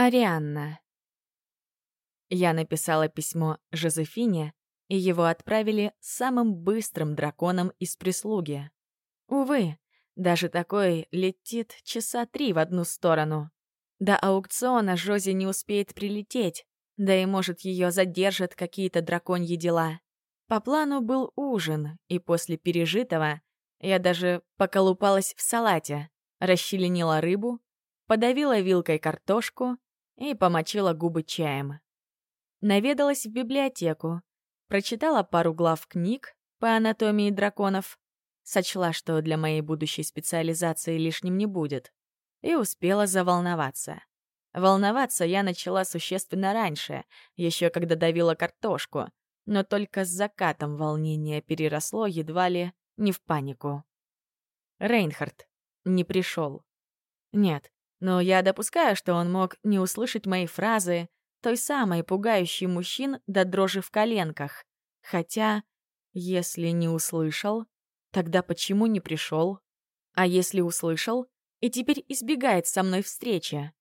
Арианна. Я написала письмо Жозефине, и его отправили самым быстрым драконом из прислуги. Увы, даже такой летит часа три в одну сторону. До аукциона Жози не успеет прилететь, да и, может, ее задержат какие-то драконьи дела. По плану был ужин, и после пережитого я даже поколупалась в салате, расщеленила рыбу, подавила вилкой картошку и помочила губы чаем. Наведалась в библиотеку, прочитала пару глав книг по анатомии драконов, сочла, что для моей будущей специализации лишним не будет, и успела заволноваться. Волноваться я начала существенно раньше, еще когда давила картошку, но только с закатом волнение переросло едва ли не в панику. Рейнхард не пришел. Нет, но я допускаю, что он мог не услышать мои фразы, той самой пугающей мужчин до дрожи в коленках. Хотя, если не услышал, тогда почему не пришел? А если услышал и теперь избегает со мной встречи?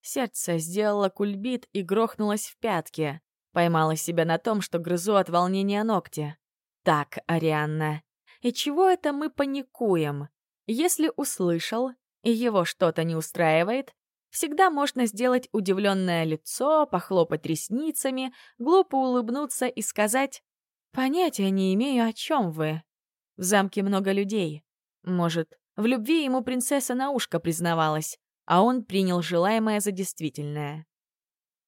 Сердце сделало кульбит и грохнулось в пятки. Поймала себя на том, что грызу от волнения ногти. Так, Арианна, и чего это мы паникуем? Если услышал, и его что-то не устраивает, всегда можно сделать удивленное лицо, похлопать ресницами, глупо улыбнуться и сказать «Понятия не имею, о чем вы». В замке много людей. Может, в любви ему принцесса на ушко признавалась, а он принял желаемое за действительное.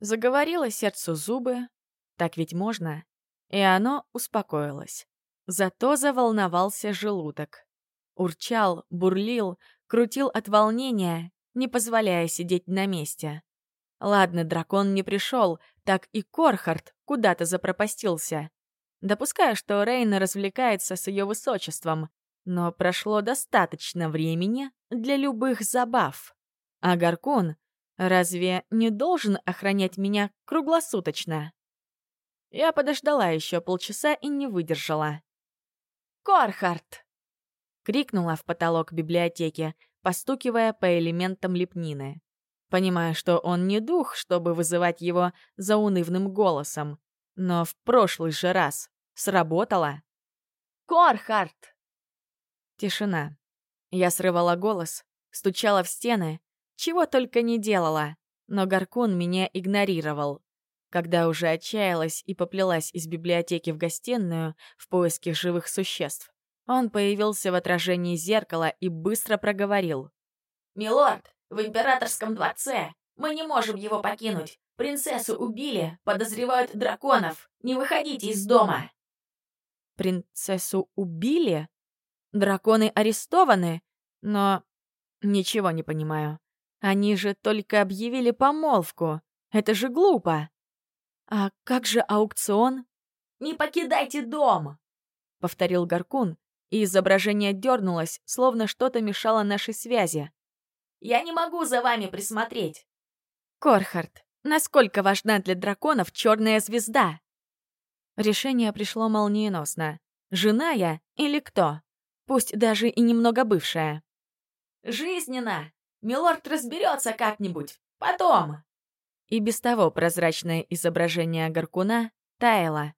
Заговорило сердцу зубы, так ведь можно, и оно успокоилось. Зато заволновался желудок. Урчал, бурлил, крутил от волнения, не позволяя сидеть на месте. Ладно, дракон не пришел, так и Корхард куда-то запропастился. Допускаю, что Рейна развлекается с ее высочеством, но прошло достаточно времени для любых забав. А Гаркун разве не должен охранять меня круглосуточно? Я подождала еще полчаса и не выдержала. «Корхард!» — крикнула в потолок библиотеки, постукивая по элементам лепнины. Понимая, что он не дух, чтобы вызывать его заунывным голосом. Но в прошлый же раз сработало. «Корхард!» Тишина. Я срывала голос, стучала в стены, чего только не делала, но Гаркун меня игнорировал. Когда уже отчаялась и поплелась из библиотеки в гостиную в поиске живых существ, он появился в отражении зеркала и быстро проговорил. «Милорд, в императорском дворце. Мы не можем его покинуть. Принцессу убили, подозревают драконов. Не выходите из дома!» «Принцессу убили? Драконы арестованы? Но... Ничего не понимаю. Они же только объявили помолвку. Это же глупо!» «А как же аукцион?» «Не покидайте дом!» — повторил Гаркун, и изображение дернулось, словно что-то мешало нашей связи. «Я не могу за вами присмотреть!» «Корхард, насколько важна для драконов черная звезда?» Решение пришло молниеносно. Жена я или кто? Пусть даже и немного бывшая. «Жизненно! Милорд разберется как-нибудь. Потом!» И без того прозрачное изображение Гаркуна таяло.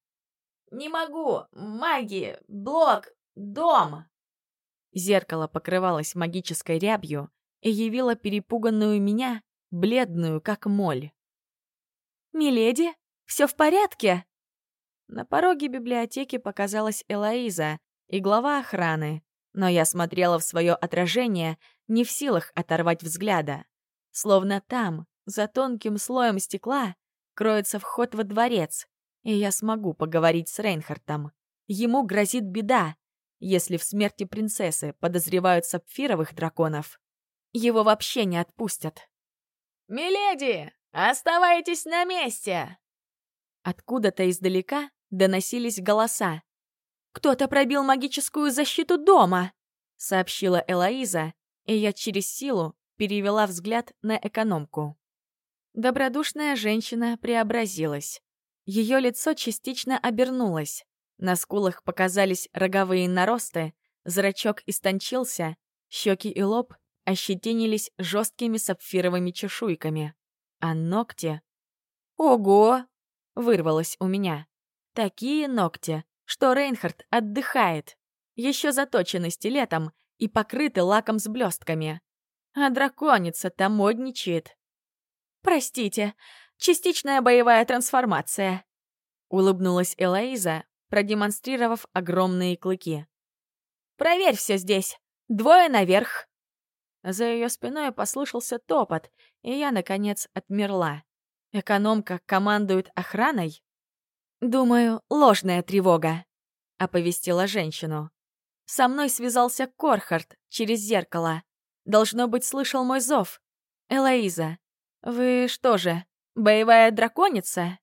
«Не могу! Маги! Блок! Дом!» Зеркало покрывалось магической рябью и явило перепуганную меня, бледную, как моль. «Миледи, все в порядке?» На пороге библиотеки показалась Элоиза и глава охраны, но я смотрела в свое отражение, не в силах оторвать взгляда. Словно там, за тонким слоем стекла, кроется вход во дворец, и я смогу поговорить с Рейнхартом. Ему грозит беда, если в смерти принцессы подозревают сапфировых драконов, его вообще не отпустят. «Миледи, оставайтесь на месте!» Откуда-то издалека доносились голоса. «Кто-то пробил магическую защиту дома!» — сообщила Элоиза, и я через силу перевела взгляд на экономку. Добродушная женщина преобразилась. Ее лицо частично обернулось. На скулах показались роговые наросты, зрачок истончился, щеки и лоб ощетинились жесткими сапфировыми чешуйками. А ногти... Ого! Вырвалось у меня. Такие ногти, что Рейнхард отдыхает. Еще заточены стилетом и покрыты лаком с блестками. А драконица-то модничает. «Простите, частичная боевая трансформация», — улыбнулась Элоиза, продемонстрировав огромные клыки. «Проверь все здесь. Двое наверх». За ее спиной послышался топот, и я, наконец, отмерла. Экономка командует охраной? «Думаю, ложная тревога», — оповестила женщину. «Со мной связался Корхард через зеркало. Должно быть, слышал мой зов. Элоиза, вы что же, боевая драконица?»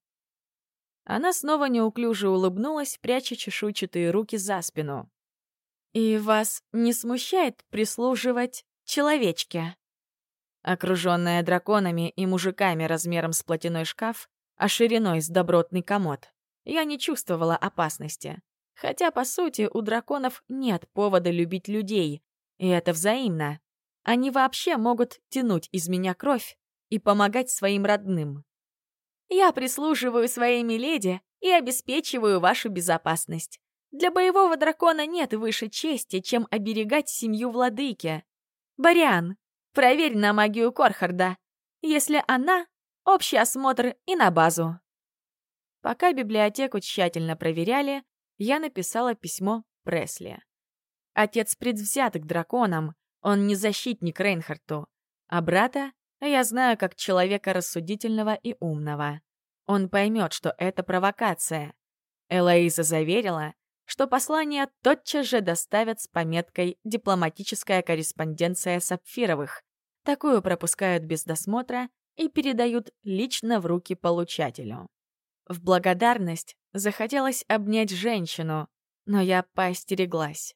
Она снова неуклюже улыбнулась, пряча чешуйчатые руки за спину. «И вас не смущает прислуживать человечке?» Окруженная драконами и мужиками размером с платяной шкаф, а шириной с добротный комод, я не чувствовала опасности. Хотя, по сути, у драконов нет повода любить людей, и это взаимно. Они вообще могут тянуть из меня кровь и помогать своим родным. Я прислуживаю своей миледи и обеспечиваю вашу безопасность. Для боевого дракона нет выше чести, чем оберегать семью владыки. Бариан, проверь на магию Корхарда. Если она, общий осмотр и на базу. Пока библиотеку тщательно проверяли, я написала письмо Пресли. Отец предвзят к драконам, он не защитник Рейнхарту, а брата я знаю как человека рассудительного и умного. Он поймет, что это провокация. Элоиза заверила, что послание тотчас же доставят с пометкой «Дипломатическая корреспонденция Сапфировых». Такую пропускают без досмотра и передают лично в руки получателю. В благодарность захотелось обнять женщину, но я поостереглась.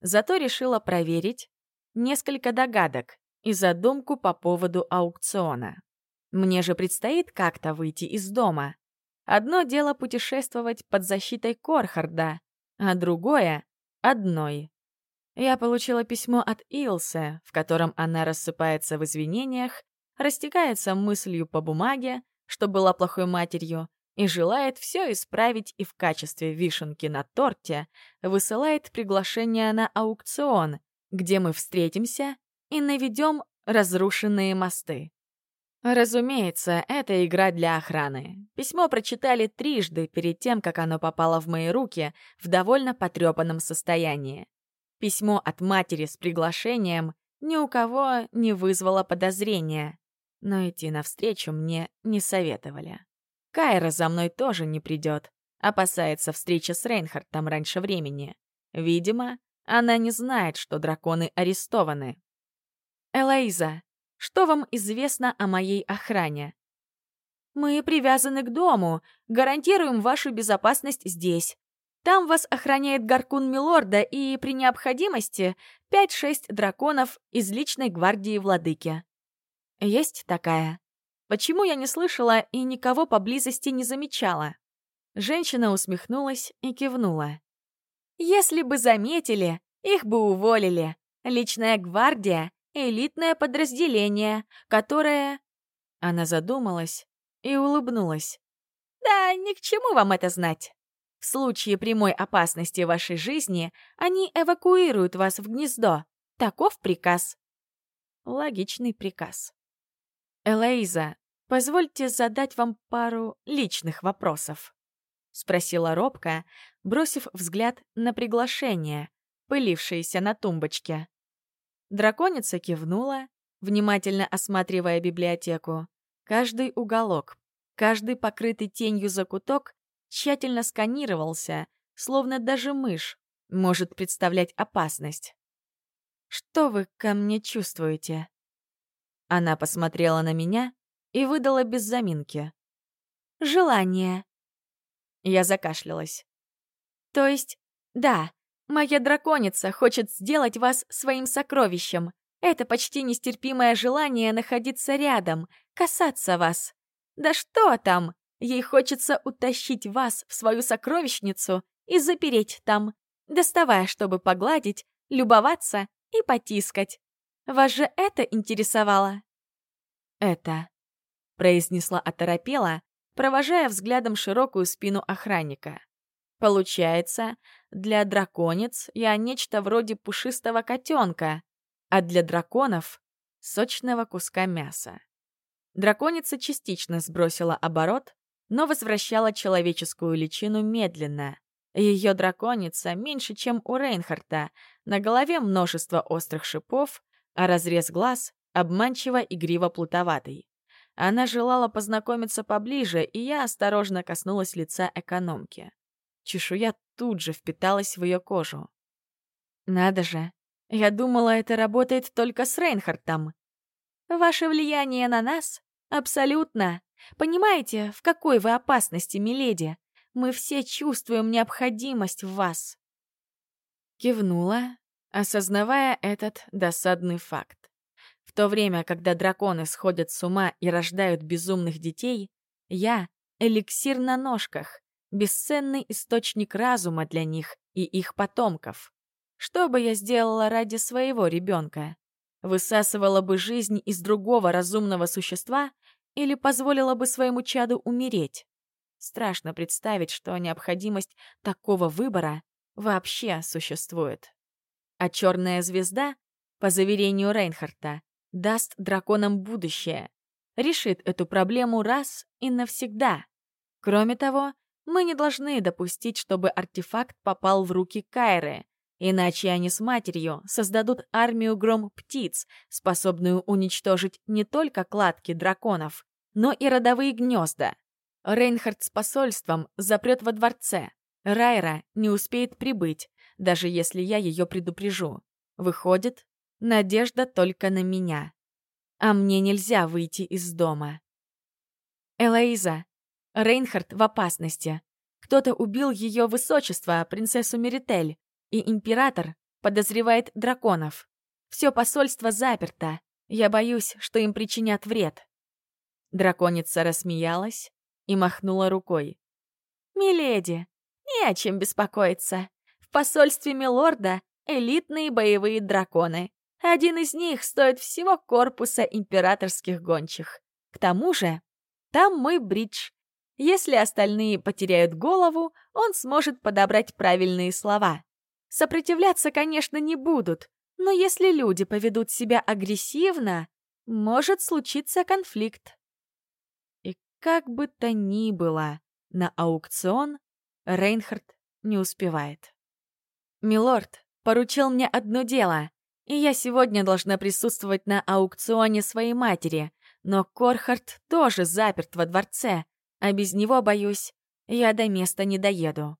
Зато решила проверить несколько догадок и задумку по поводу аукциона. Мне же предстоит как-то выйти из дома. Одно дело путешествовать под защитой Корхарда, а другое — одной. Я получила письмо от Илсе, в котором она рассыпается в извинениях, растекается мыслью по бумаге, что была плохой матерью, и желает все исправить и в качестве вишенки на торте высылает приглашение на аукцион, где мы встретимся и наведем разрушенные мосты. Разумеется, это игра для охраны. Письмо прочитали трижды перед тем, как оно попало в мои руки в довольно потрепанном состоянии. Письмо от матери с приглашением ни у кого не вызвало подозрения, но идти навстречу мне не советовали. Кайра за мной тоже не придет, опасается встречи с Рейнхардтом раньше времени. Видимо, она не знает, что драконы арестованы. «Элоиза, что вам известно о моей охране?» «Мы привязаны к дому, гарантируем вашу безопасность здесь. Там вас охраняет Гаркун Милорда и, при необходимости, 5-6 драконов из личной гвардии владыки». «Есть такая?» Почему я не слышала и никого поблизости не замечала? Женщина усмехнулась и кивнула. «Если бы заметили, их бы уволили. Личная гвардия элитное подразделение, которое...» Она задумалась и улыбнулась. «Да, ни к чему вам это знать. В случае прямой опасности вашей жизни они эвакуируют вас в гнездо. Таков приказ». Логичный приказ. «Элоиза, позвольте задать вам пару личных вопросов», — спросила робко, бросив взгляд на приглашение, пылившееся на тумбочке. Драконица кивнула, внимательно осматривая библиотеку. Каждый уголок, каждый покрытый тенью закуток тщательно сканировался, словно даже мышь может представлять опасность. «Что вы ко мне чувствуете?» Она посмотрела на меня и выдала без заминки. «Желание». Я закашлялась. «То есть, да, Моя драконица хочет сделать вас своим сокровищем. Это почти нестерпимое желание находиться рядом, касаться вас. Да что там? Ей хочется утащить вас в свою сокровищницу и запереть там, доставая, чтобы погладить, любоваться и потискать. Вас же это интересовало? Это. — произнесла оторопела, провожая взглядом широкую спину охранника. Получается, для драконец я нечто вроде пушистого котенка, а для драконов — сочного куска мяса. Драконица частично сбросила оборот, но возвращала человеческую личину медленно. Ее драконица меньше, чем у Рейнхарта, на голове множество острых шипов, а разрез глаз обманчиво игриво-плутоватый. Она желала познакомиться поближе, и я осторожно коснулась лица экономки. Чешуя тут же впиталась в ее кожу. «Надо же, я думала, это работает только с Рейнхартом. Ваше влияние на нас абсолютно. Понимаете, в какой вы опасности, миледи? Мы все чувствуем необходимость в вас». Кивнула, осознавая этот досадный факт. В то время, когда драконы сходят с ума и рождают безумных детей, я — эликсир на ножках, бесценный источник разума для них и их потомков. Что бы я сделала ради своего ребенка? Высасывала бы жизнь из другого разумного существа или позволила бы своему чаду умереть? Страшно представить, что необходимость такого выбора вообще существует. А черная звезда, по заверению Рейнхарта, даст драконам будущее, решит эту проблему раз и навсегда. Кроме того, мы не должны допустить, чтобы артефакт попал в руки Кайры, иначе они с матерью создадут армию гром-птиц, способную уничтожить не только кладки драконов, но и родовые гнезда. Рейнхард с посольством запрет во дворце. Райра не успеет прибыть, даже если я ее предупрежу. Выходит, надежда только на меня. А мне нельзя выйти из дома. Элоиза, Рейнхард в опасности. Кто-то убил ее высочество, принцессу Меритель, и император подозревает драконов. Все посольство заперто. Я боюсь, что им причинят вред. Драконица рассмеялась и махнула рукой. «Миледи, не о чем беспокоиться. В посольстве Милорда элитные боевые драконы. Один из них стоит всего корпуса императорских гончих. К тому же, там мой бридж, если остальные потеряют голову, он сможет подобрать правильные слова. Сопротивляться, конечно, не будут, но если люди поведут себя агрессивно, может случиться конфликт. И как бы то ни было, на аукцион Рейнхард не успевает. «Милорд поручил мне одно дело, и я сегодня должна присутствовать на аукционе своей матери, но Корхард тоже заперт во дворце, а без него, боюсь, я до места не доеду.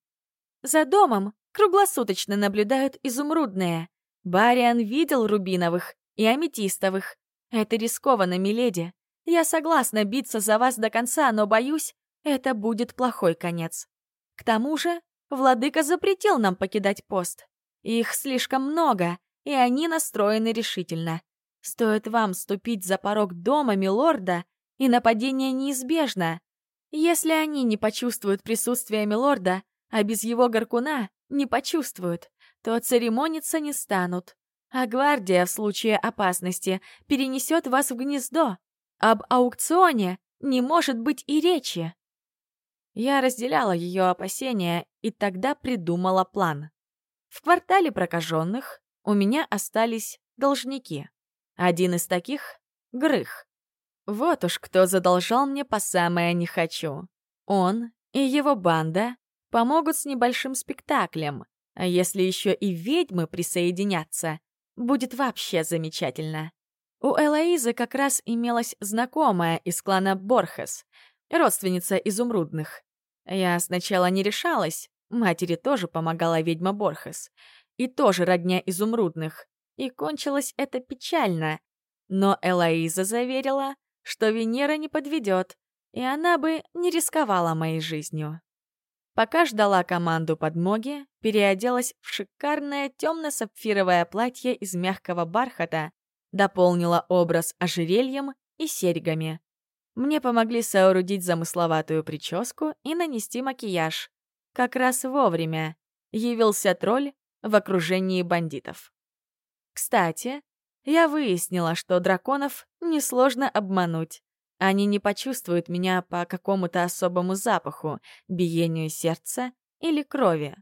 За домом круглосуточно наблюдают изумрудные. Бариан видел рубиновых и аметистовых. Это рискованно, миледи. Я согласна биться за вас до конца, но, боюсь, это будет плохой конец. К тому же, владыка запретил нам покидать пост. Их слишком много, и они настроены решительно. Стоит вам ступить за порог дома милорда, и нападение неизбежно. Если они не почувствуют присутствие Милорда, а без его горкуна не почувствуют, то церемониться не станут. А гвардия в случае опасности перенесет вас в гнездо. Об аукционе не может быть и речи. Я разделяла ее опасения и тогда придумала план. В квартале прокаженных у меня остались должники. Один из таких — Грых. Вот уж кто задолжал мне по самое не хочу. Он и его банда помогут с небольшим спектаклем, а если еще и ведьмы присоединятся, будет вообще замечательно. У Элоизы как раз имелась знакомая из клана Борхес, родственница изумрудных. Я сначала не решалась, матери тоже помогала ведьма Борхес, и тоже родня изумрудных, и кончилось это печально. Но Элоиза заверила, что Венера не подведет, и она бы не рисковала моей жизнью. Пока ждала команду подмоги, переоделась в шикарное темно-сапфировое платье из мягкого бархата, дополнила образ ожерельем и серьгами. Мне помогли соорудить замысловатую прическу и нанести макияж. Как раз вовремя явился тролль в окружении бандитов. Кстати, я выяснила, что драконов несложно обмануть. Они не почувствуют меня по какому-то особому запаху, биению сердца или крови.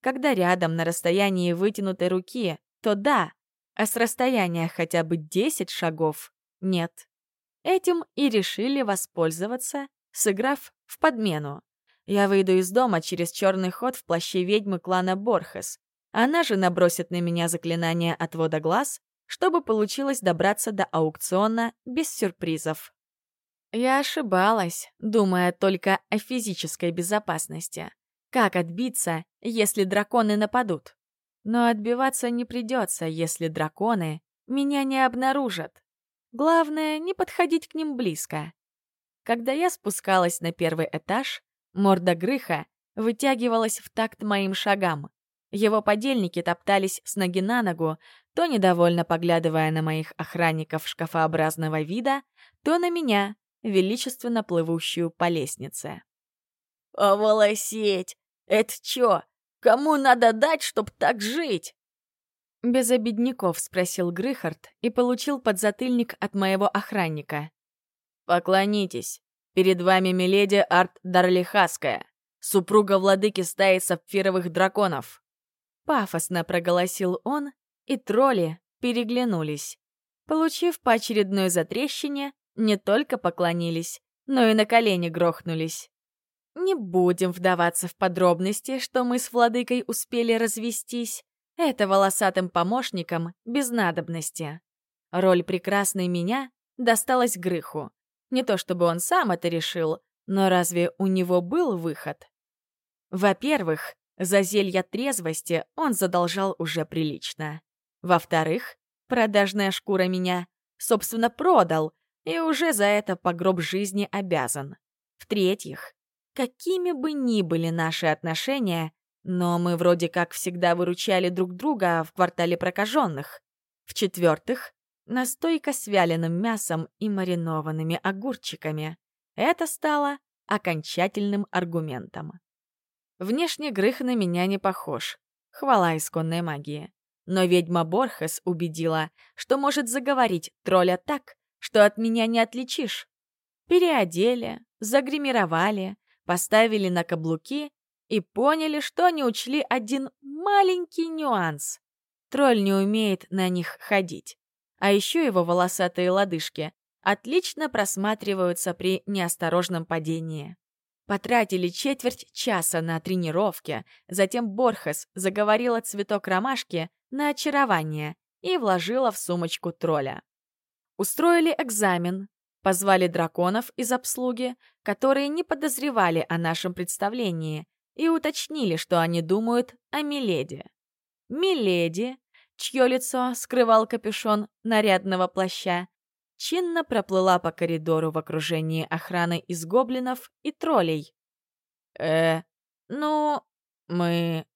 Когда рядом на расстоянии вытянутой руки, то да, а с расстояния хотя бы 10 шагов — нет. Этим и решили воспользоваться, сыграв в подмену. Я выйду из дома через черный ход в плаще ведьмы клана Борхес. Она же набросит на меня заклинание отвода глаз, чтобы получилось добраться до аукциона без сюрпризов. Я ошибалась, думая только о физической безопасности. Как отбиться, если драконы нападут? Но отбиваться не придется, если драконы меня не обнаружат. Главное, не подходить к ним близко. Когда я спускалась на первый этаж, морда Грыха вытягивалась в такт моим шагам. Его подельники топтались с ноги на ногу, то недовольно поглядывая на моих охранников шкафообразного вида, то на меня, величественно плывущую по лестнице. «Оволосеть! Это чё, Кому надо дать, чтоб так жить?» Без обедняков спросил Грыхард и получил подзатыльник от моего охранника. «Поклонитесь. Перед вами миледи Арт Дарлихаская, супруга владыки стаи сапфировых драконов». Пафосно проголосил он, и тролли переглянулись. Получив по очередной затрещине, не только поклонились, но и на колени грохнулись. Не будем вдаваться в подробности, что мы с владыкой успели развестись. Это волосатым помощникам без надобности. Роль прекрасной меня досталась Грыху. Не то чтобы он сам это решил, но разве у него был выход? Во-первых, за зелья трезвости он задолжал уже прилично. Во-вторых, продажная шкура меня, собственно, продал и уже за это по гроб жизни обязан. В-третьих, Какими бы ни были наши отношения, но мы вроде как всегда выручали друг друга в квартале прокаженных. В-четвертых, настойка с вяленым мясом и маринованными огурчиками. Это стало окончательным аргументом. Внешне Грых на меня не похож. Хвала исконной магии. Но ведьма Борхес убедила, что может заговорить тролля так, что от меня не отличишь. Переодели, загримировали, поставили на каблуки и поняли, что не учли один маленький нюанс. Тролль не умеет на них ходить. А еще его волосатые лодыжки отлично просматриваются при неосторожном падении. Потратили четверть часа на тренировке, затем Борхес заговорила цветок ромашки на очарование и вложила в сумочку тролля. Устроили экзамен, Позвали драконов из обслуги, которые не подозревали о нашем представлении, и уточнили, что они думают о Миледи. Миледи, чье лицо скрывал капюшон нарядного плаща, чинно проплыла по коридору в окружении охраны из гоблинов и троллей. «Э, ну, мы...»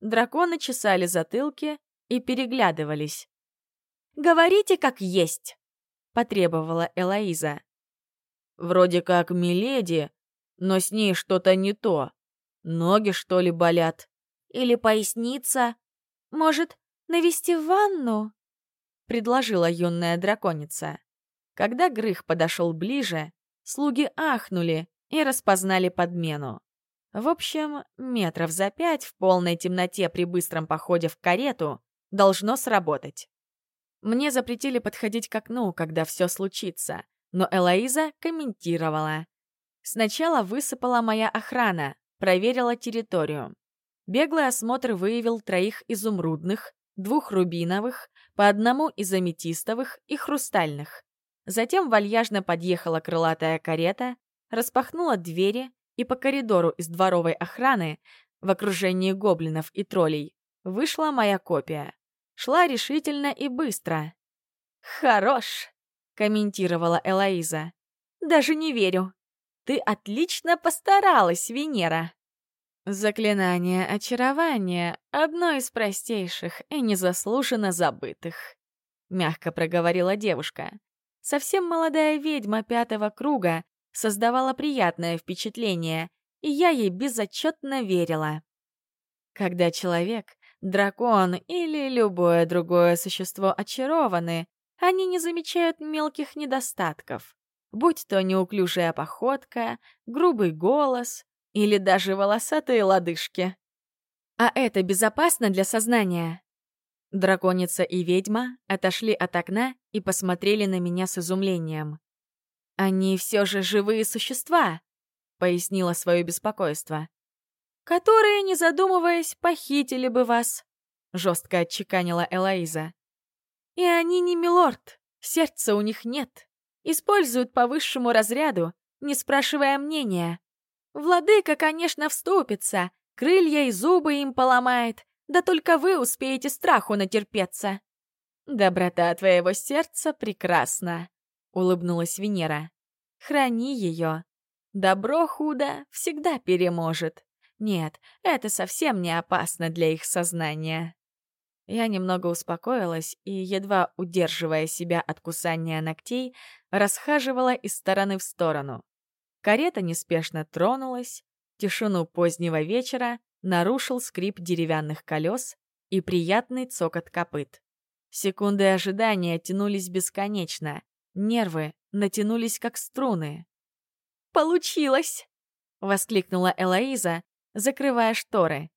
Драконы чесали затылки и переглядывались. «Говорите, как есть!» потребовала Элоиза. «Вроде как Миледи, но с ней что-то не то. Ноги, что ли, болят? Или поясница? Может, навести ванну?» — предложила юная драконица. Когда Грых подошел ближе, слуги ахнули и распознали подмену. В общем, метров за пять в полной темноте при быстром походе в карету должно сработать. Мне запретили подходить к окну, когда все случится, но Элоиза комментировала. Сначала высыпала моя охрана, проверила территорию. Беглый осмотр выявил троих изумрудных, двух рубиновых, по одному из аметистовых и хрустальных. Затем вальяжно подъехала крылатая карета, распахнула двери, и по коридору из дворовой охраны, в окружении гоблинов и троллей, вышла моя копия шла решительно и быстро. «Хорош!» — комментировала Элоиза. «Даже не верю. Ты отлично постаралась, Венера!» Заклинание очарования — одно из простейших и незаслуженно забытых, — мягко проговорила девушка. Совсем молодая ведьма пятого круга создавала приятное впечатление, и я ей безотчетно верила. Когда человек дракон или любое другое существо очарованы, они не замечают мелких недостатков. будь то неуклюжая походка, грубый голос или даже волосатые лодыжки. А это безопасно для сознания? Драконица и ведьма отошли от окна и посмотрели на меня с изумлением. «Они все же живые существа», — пояснила свое беспокойство. «Которые, не задумываясь, похитили бы вас», — жестко отчеканила Элоиза. «И они не милорд, сердца у них нет. Используют по высшему разряду, не спрашивая мнения. Владыка, конечно, вступится, крылья и зубы им поломает, да только вы успеете страху натерпеться. Доброта твоего сердца прекрасна, улыбнулась Венера. Храни ее. Добро худо всегда переможет. Нет, это совсем не опасно для их сознания. Я немного успокоилась и, едва удерживая себя от кусания ногтей, расхаживала из стороны в сторону. Карета неспешно тронулась, тишину позднего вечера нарушил скрип деревянных колес и приятный цокот копыт. Секунды ожидания тянулись бесконечно, нервы натянулись как струны. «Получилось!» — воскликнула Элоиза, закрывая шторы.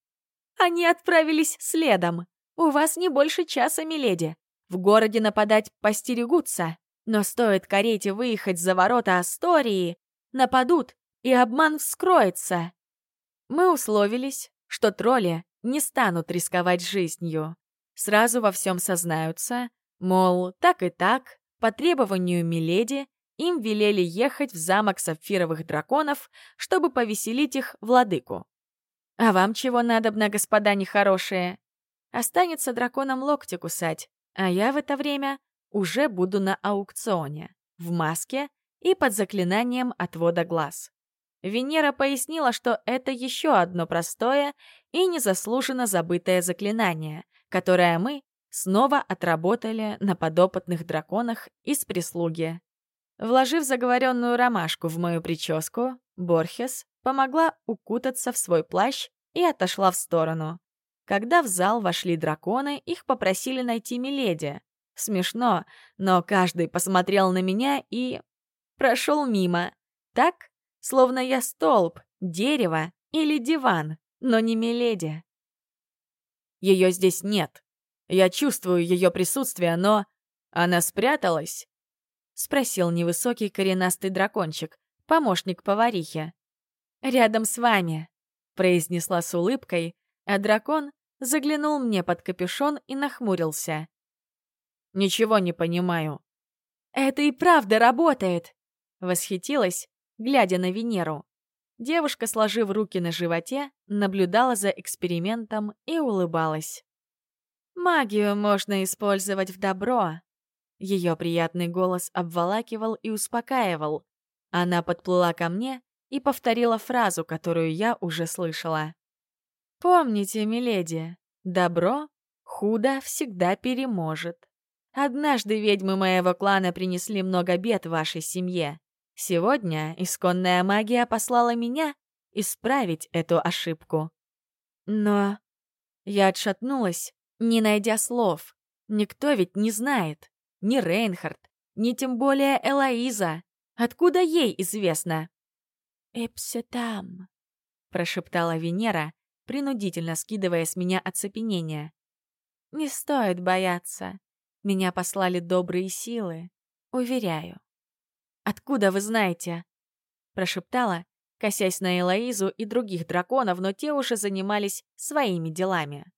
«Они отправились следом. У вас не больше часа, миледи. В городе нападать постерегутся, но стоит карете выехать за ворота Астории, нападут, и обман вскроется». Мы условились, что тролли не станут рисковать жизнью. Сразу во всем сознаются, мол, так и так, по требованию Миледи, им велели ехать в замок сапфировых драконов, чтобы повеселить их владыку. А вам чего надобно, господа нехорошие? Останется драконам локти кусать, а я в это время уже буду на аукционе, в маске и под заклинанием отвода глаз. Венера пояснила, что это еще одно простое и незаслуженно забытое заклинание, которое мы снова отработали на подопытных драконах из прислуги. Вложив заговоренную ромашку в мою прическу, Борхес помогла укутаться в свой плащ и отошла в сторону. Когда в зал вошли драконы, их попросили найти Миледи. Смешно, но каждый посмотрел на меня и... прошел мимо. Так, словно я столб, дерево или диван, но не Миледи. Ее здесь нет. Я чувствую ее присутствие, но... Она спряталась? Спросил невысокий коренастый дракончик, помощник поварихи. «Рядом с вами», — произнесла с улыбкой, а дракон заглянул мне под капюшон и нахмурился. «Ничего не понимаю». «Это и правда работает!» — восхитилась, глядя на Венеру. Девушка, сложив руки на животе, наблюдала за экспериментом и улыбалась. «Магию можно использовать в добро». Ее приятный голос обволакивал и успокаивал. Она подплыла ко мне и повторила фразу, которую я уже слышала. «Помните, миледи, добро худо всегда переможет. Однажды ведьмы моего клана принесли много бед вашей семье. Сегодня исконная магия послала меня исправить эту ошибку. Но я отшатнулась, не найдя слов. Никто ведь не знает. Ни Рейнхард, ни тем более Элоиза. Откуда ей известно? «Эпсетам», — прошептала Венера, принудительно скидывая с меня оцепенение. «Не стоит бояться. Меня послали добрые силы, уверяю». Откуда вы знаете?» Прошептала, косясь на Элоизу и других драконов, но те уже занимались своими делами.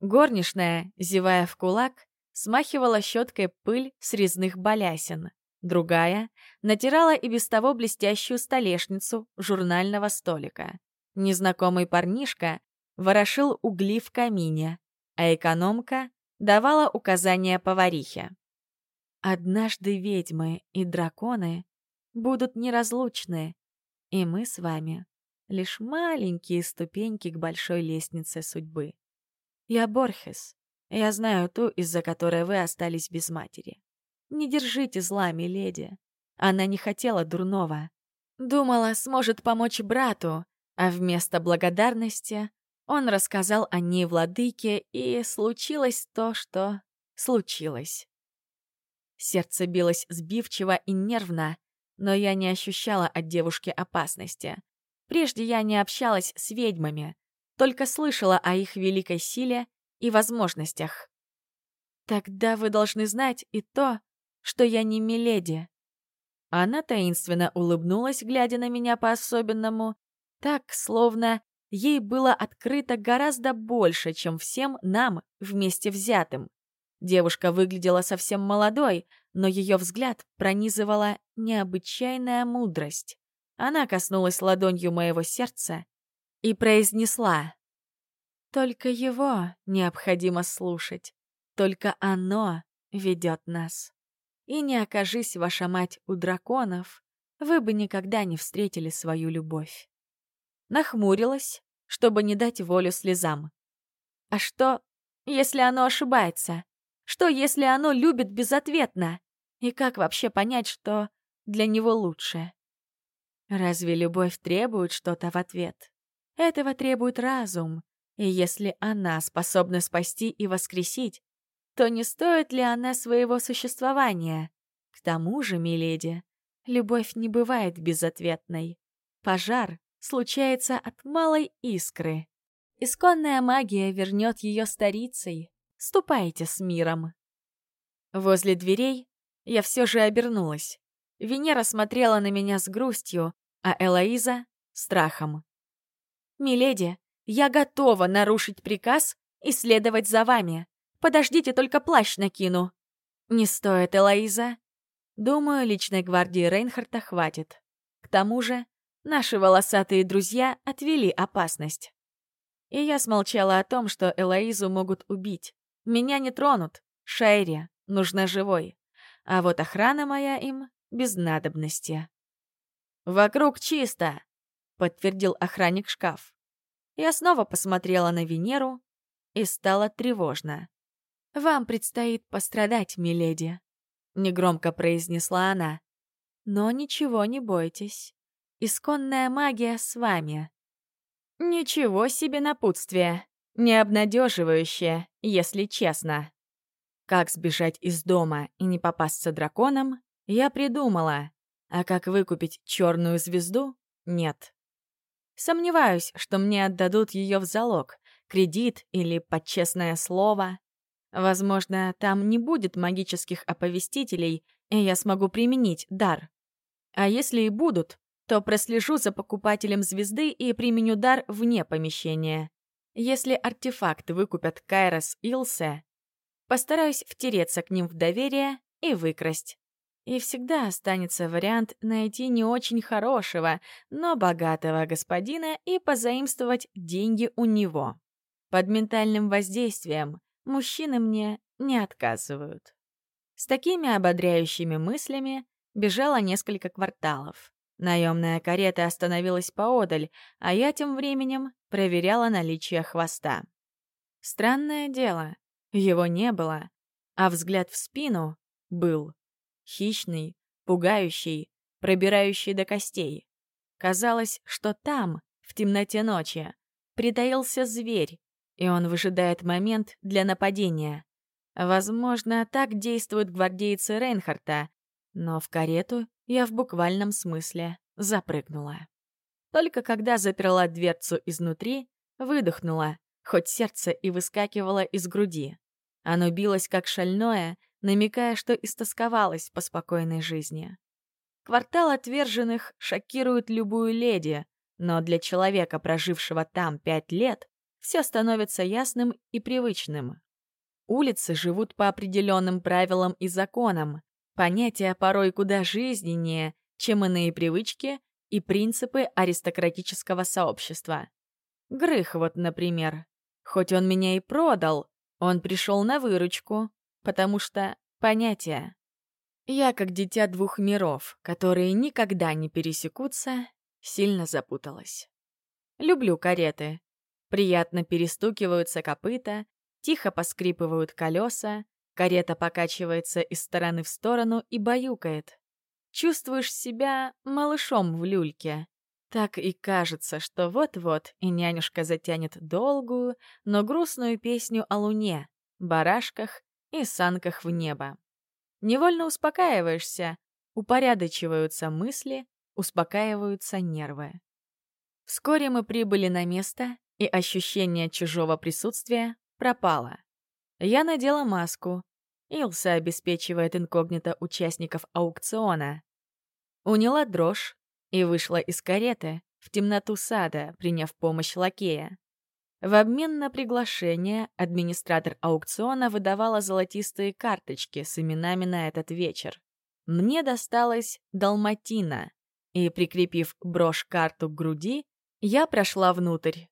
Горничная, зевая в кулак, смахивала щеткой пыль с резных балясин. Другая натирала и без того блестящую столешницу журнального столика. Незнакомый парнишка ворошил угли в камине, а экономка давала указания поварихе. Однажды ведьмы и драконы будут неразлучны, и мы с вами — лишь маленькие ступеньки к большой лестнице судьбы. Я Борхес, я знаю ту, из-за которой вы остались без матери. Не держите зла, миледи. Она не хотела дурного. Думала, сможет помочь брату, а вместо благодарности он рассказал о ней владыке, и случилось то, что случилось. Сердце билось сбивчиво и нервно, но я не ощущала от девушки опасности. Прежде я не общалась с ведьмами, только слышала о их великой силе и возможностях. Тогда вы должны знать и то, что я не Миледи. Она таинственно улыбнулась, глядя на меня по-особенному, так, словно ей было открыто гораздо больше, чем всем нам вместе взятым. Девушка выглядела совсем молодой, но ее взгляд пронизывала необычайная мудрость. Она коснулась ладонью моего сердца и произнесла. «Только его необходимо слушать. Только оно ведет нас. И не окажись ваша мать у драконов, вы бы никогда не встретили свою любовь. Нахмурилась, чтобы не дать волю слезам. А что, если оно ошибается? Что, если оно любит безответно? И как вообще понять, что для него лучше? Разве любовь требует что-то в ответ? Этого требует разум. И если она способна спасти и воскресить, то не стоит ли она своего существования? К тому же, миледи, любовь не бывает безответной. Пожар случается от малой искры. Исконная магия вернет ее старицей. Ступайте с миром. Возле дверей я все же обернулась. Венера смотрела на меня с грустью, а Элоиза — страхом. «Миледи, я готова нарушить приказ и следовать за вами. Подождите, только плащ накину». «Не стоит, Элоиза». Думаю, личной гвардии Рейнхарта хватит. К тому же, наши волосатые друзья отвели опасность. И я смолчала о том, что Элоизу могут убить. Меня не тронут. Шайре нужна живой. А вот охрана моя им без надобности. «Вокруг чисто», — подтвердил охранник шкаф. Я снова посмотрела на Венеру и стало тревожно. «Вам предстоит пострадать, миледи», — негромко произнесла она. «Но ничего не бойтесь. Исконная магия с вами». «Ничего себе напутствие. Необнадеживающее, если честно». Как сбежать из дома и не попасться драконом, я придумала. А как выкупить черную звезду — нет. Сомневаюсь, что мне отдадут ее в залог, кредит или под честное слово. Возможно, там не будет магических оповестителей, и я смогу применить дар. А если и будут, то прослежу за покупателем звезды и применю дар вне помещения. Если артефакт выкупят Кайрос Илсе, постараюсь втереться к ним в доверие и выкрасть. И всегда останется вариант найти не очень хорошего, но богатого господина и позаимствовать деньги у него. Под ментальным воздействием мужчины мне не отказывают. С такими ободряющими мыслями бежала несколько кварталов. Наемная карета остановилась поодаль, а я тем временем проверяла наличие хвоста. Странное дело, его не было, а взгляд в спину был. Хищный, пугающий, пробирающий до костей. Казалось, что там, в темноте ночи, притаился зверь, и он выжидает момент для нападения. Возможно, так действуют гвардейцы Рейнхарта, но в карету я в буквальном смысле запрыгнула. Только когда заперла дверцу изнутри, выдохнула, хоть сердце и выскакивало из груди. Оно билось как шальное, намекая, что истосковалось по спокойной жизни. Квартал отверженных шокирует любую леди, но для человека, прожившего там пять лет, все становится ясным и привычным. Улицы живут по определенным правилам и законам, понятия порой куда жизненнее, чем иные привычки и принципы аристократического сообщества. Грых вот, например. Хоть он меня и продал, он пришел на выручку, потому что понятия. Я, как дитя двух миров, которые никогда не пересекутся, сильно запуталась. Люблю кареты, Приятно перестукиваются копыта, тихо поскрипывают колеса, карета покачивается из стороны в сторону и баюкает. Чувствуешь себя малышом в люльке. Так и кажется, что вот-вот и нянюшка затянет долгую, но грустную песню о луне, барашках и санках в небо. Невольно успокаиваешься. упорядочиваются мысли, успокаиваются нервы. Вскоре мы прибыли на место, и ощущение чужого присутствия пропало. Я надела маску. Илса обеспечивает инкогнито участников аукциона. Уняла дрожь и вышла из кареты в темноту сада, приняв помощь лакея. В обмен на приглашение администратор аукциона выдавала золотистые карточки с именами на этот вечер. Мне досталась Далматина, и, прикрепив брошь-карту к груди, я прошла внутрь.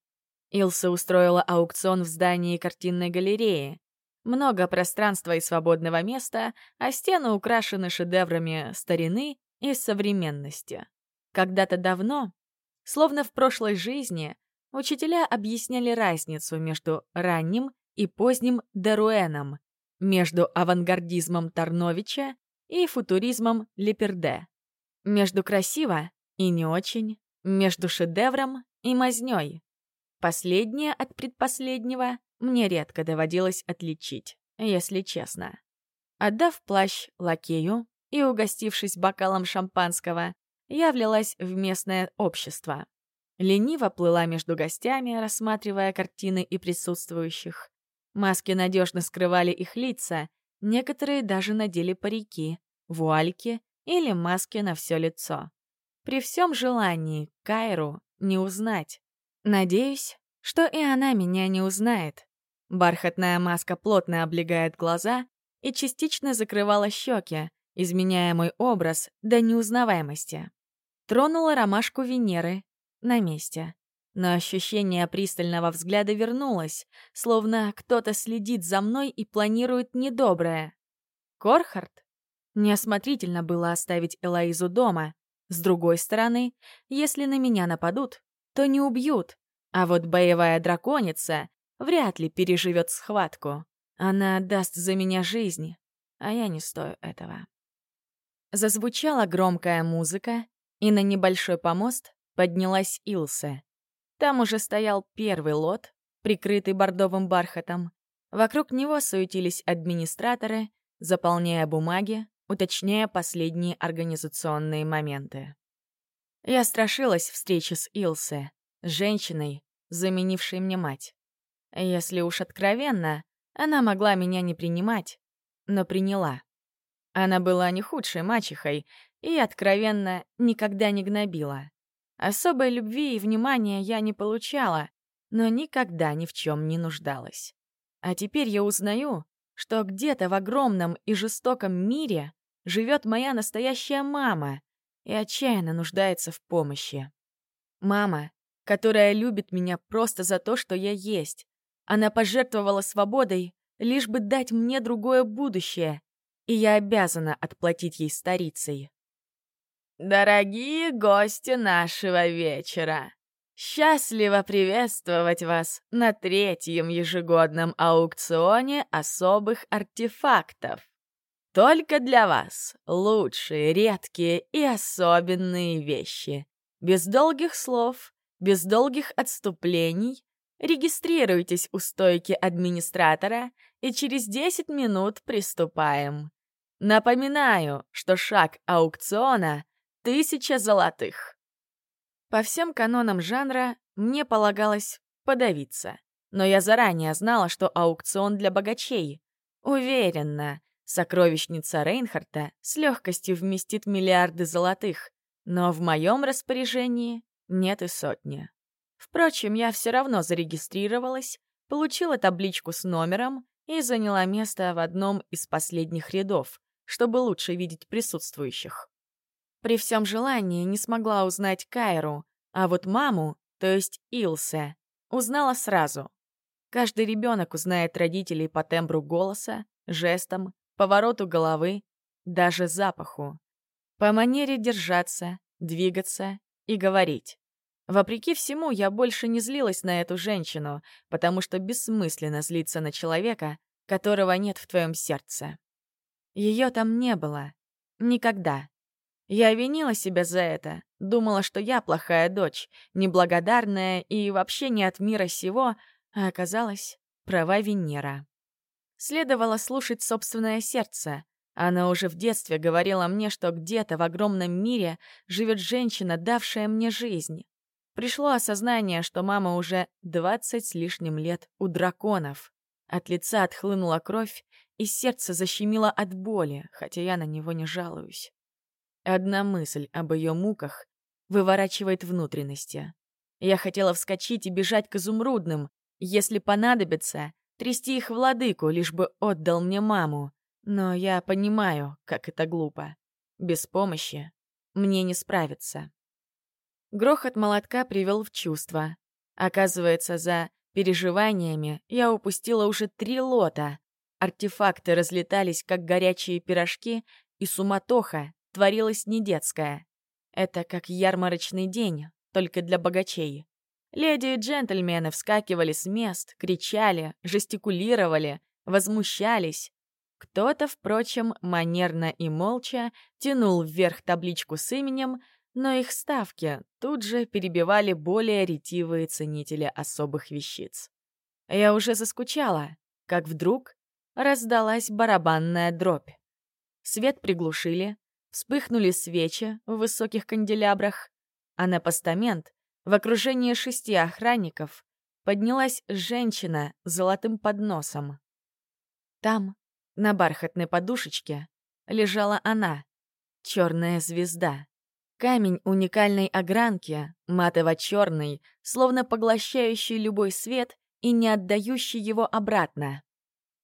Илса устроила аукцион в здании картинной галереи. Много пространства и свободного места, а стены украшены шедеврами старины и современности. Когда-то давно, словно в прошлой жизни, учителя объясняли разницу между ранним и поздним Деруэном, между авангардизмом Тарновича и футуризмом Леперде, между красиво и не очень, между шедевром и мазнёй. Последнее от предпоследнего мне редко доводилось отличить, если честно. Отдав плащ лакею и угостившись бокалом шампанского, я влилась в местное общество. Лениво плыла между гостями, рассматривая картины и присутствующих. Маски надежно скрывали их лица, некоторые даже надели парики, вуальки или маски на все лицо. При всем желании Кайру не узнать. Надеюсь, что и она меня не узнает. Бархатная маска плотно облегает глаза и частично закрывала щеки, изменяя мой образ до неузнаваемости. Тронула ромашку Венеры на месте. Но ощущение пристального взгляда вернулось, словно кто-то следит за мной и планирует недоброе. Корхард? Неосмотрительно было оставить Элоизу дома, с другой стороны, если на меня нападут, то не убьют. А вот боевая драконица вряд ли переживет схватку. Она отдаст за меня жизнь, а я не стою этого. Зазвучала громкая музыка, и на небольшой помост поднялась Илсе. Там уже стоял первый лот, прикрытый бордовым бархатом. Вокруг него суетились администраторы, заполняя бумаги, уточняя последние организационные моменты. Я страшилась встречи с Илсе, женщиной, заменившей мне мать. Если уж откровенно, она могла меня не принимать, но приняла. Она была не худшей мачехой и, откровенно, никогда не гнобила. Особой любви и внимания я не получала, но никогда ни в чем не нуждалась. А теперь я узнаю, что где-то в огромном и жестоком мире живет моя настоящая мама и отчаянно нуждается в помощи. Мама, которая любит меня просто за то, что я есть. Она пожертвовала свободой, лишь бы дать мне другое будущее, и я обязана отплатить ей старицей. «Дорогие гости нашего вечера!» Счастливо приветствовать вас на третьем ежегодном аукционе особых артефактов. Только для вас лучшие, редкие и особенные вещи. Без долгих слов, без долгих отступлений. Регистрируйтесь у стойки администратора, и через 10 минут приступаем. Напоминаю, что шаг аукциона — тысяча золотых. По всем канонам жанра мне полагалось подавиться. Но я заранее знала, что аукцион для богачей. Уверена, Сокровищница Рейнхарта с легкостью вместит миллиарды золотых, но в моем распоряжении нет и сотни. Впрочем, я все равно зарегистрировалась, получила табличку с номером и заняла место в одном из последних рядов, чтобы лучше видеть присутствующих. При всем желании не смогла узнать Кайру, а вот маму, то есть Илсе, узнала сразу. Каждый ребенок узнает родителей по тембру голоса, жестам повороту головы, даже запаху. По манере держаться, двигаться и говорить. Вопреки всему, я больше не злилась на эту женщину, потому что бессмысленно злиться на человека, которого нет в твоем сердце. Ее там не было. Никогда. Я винила себя за это, думала, что я плохая дочь, неблагодарная и вообще не от мира сего, а оказалось, права Венера. Следовало слушать собственное сердце, Она уже в детстве говорила мне, что где-то в огромном мире живет женщина, давшая мне жизнь. Пришло осознание, что мама уже двадцать с лишним лет у драконов. От лица отхлынула кровь, и сердце защемило от боли, хотя я на него не жалуюсь. Одна мысль об ее муках выворачивает внутренности. Я хотела вскочить и бежать к изумрудным, если понадобится, трясти их владыку, лишь бы отдал мне маму. Но я понимаю, как это глупо. Без помощи мне не справиться. Грохот молотка привел в чувство. Оказывается, за переживаниями я упустила уже три лота. Артефакты разлетались, как горячие пирожки, и суматоха творилась не детская. Это как ярмарочный день, только для богачей. Леди и джентльмены вскакивали с мест, кричали, жестикулировали, возмущались. Кто-то, впрочем, манерно и молча тянул вверх табличку с именем, но их ставки тут же перебивали более ретивые ценители особых вещиц. Я уже заскучала, как вдруг раздалась барабанная дробь. Свет приглушили, вспыхнули свечи в высоких канделябрах, а на постамент, в окружении шести охранников, поднялась женщина с золотым подносом. Там, на бархатной подушечке, лежала она, черная звезда. Камень уникальной огранки, матово-черный, словно поглощающий любой свет и не отдающий его обратно.